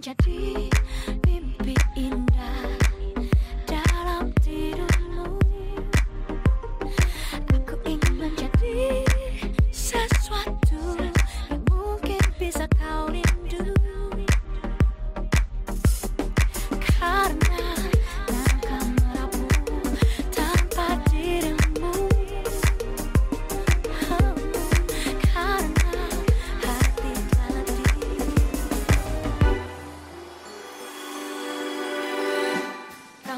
menjadi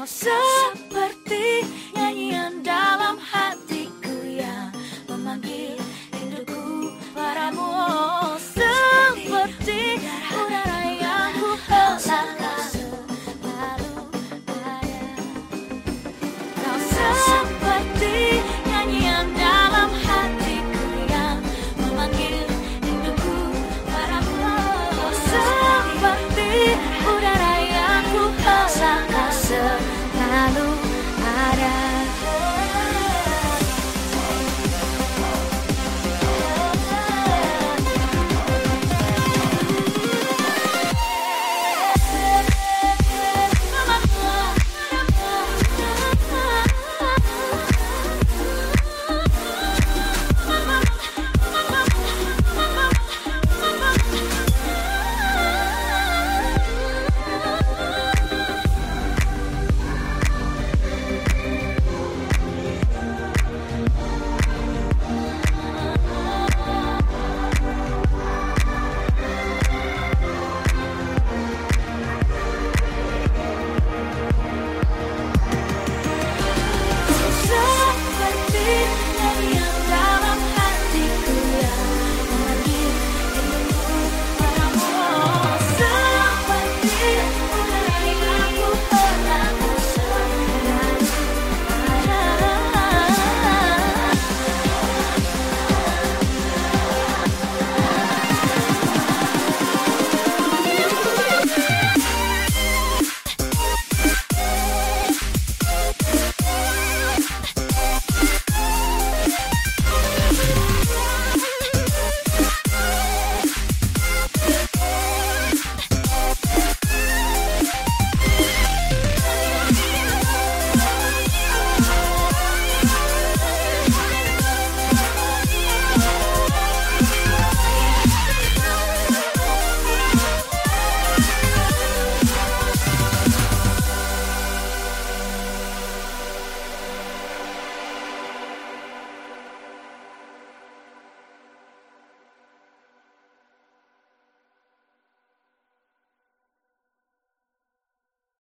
Kau selalu